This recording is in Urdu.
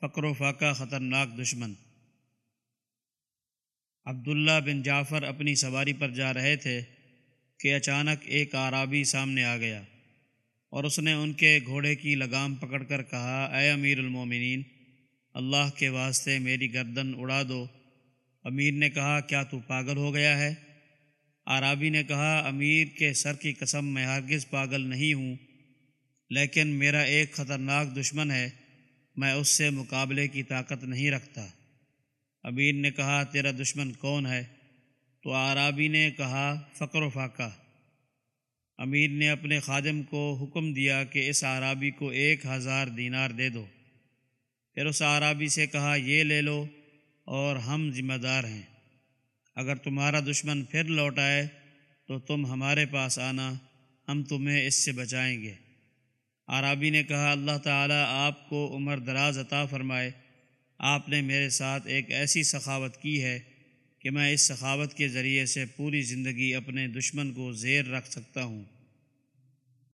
فقر و فاقہ خطرناک دشمن۔ عبداللہ بن جعفر اپنی سواری پر جا رہے تھے کہ اچانک ایک آرابی سامنے آ گیا اور اس نے ان کے گھوڑے کی لگام پکڑ کر کہا، اے امیر المومنین، اللہ کے واسطے میری گردن اڑا دو۔ امیر نے کہا، کیا تو پاگل ہو گیا ہے؟ آرابی نے کہا، امیر کے سر کی قسم، میں ہرگز پاگل نہیں ہوں، لیکن میرا ایک خطرناک دشمن ہے۔ میں اس سے مقابلے کی طاقت نہیں رکھتا۔ امیر نے کہا، تیرا دشمن کون ہے؟ تو آرابی نے کہا، فقر و فاقہ امیر نے اپنے خادم کو حکم دیا کہ اس آرابی کو ایک ہزار دینار دے دو۔ پھر اس آرابی سے کہا، یہ لے لو اور ہم ذمہ دار ہیں۔ اگر تمہارا دشمن پھر لوٹ آئے تو تم ہمارے پاس آنا، ہم تمہیں اس سے بچائیں گے۔ عرابی نے کہا، اللہ تعالیٰ آپ کو عمر دراز عطا فرمائے۔ آپ نے میرے ساتھ ایک ایسی سخاوت کی ہے کہ میں اس سخاوت کے ذریعے سے پوری زندگی اپنے دشمن کو زیر رکھ سکتا ہوں۔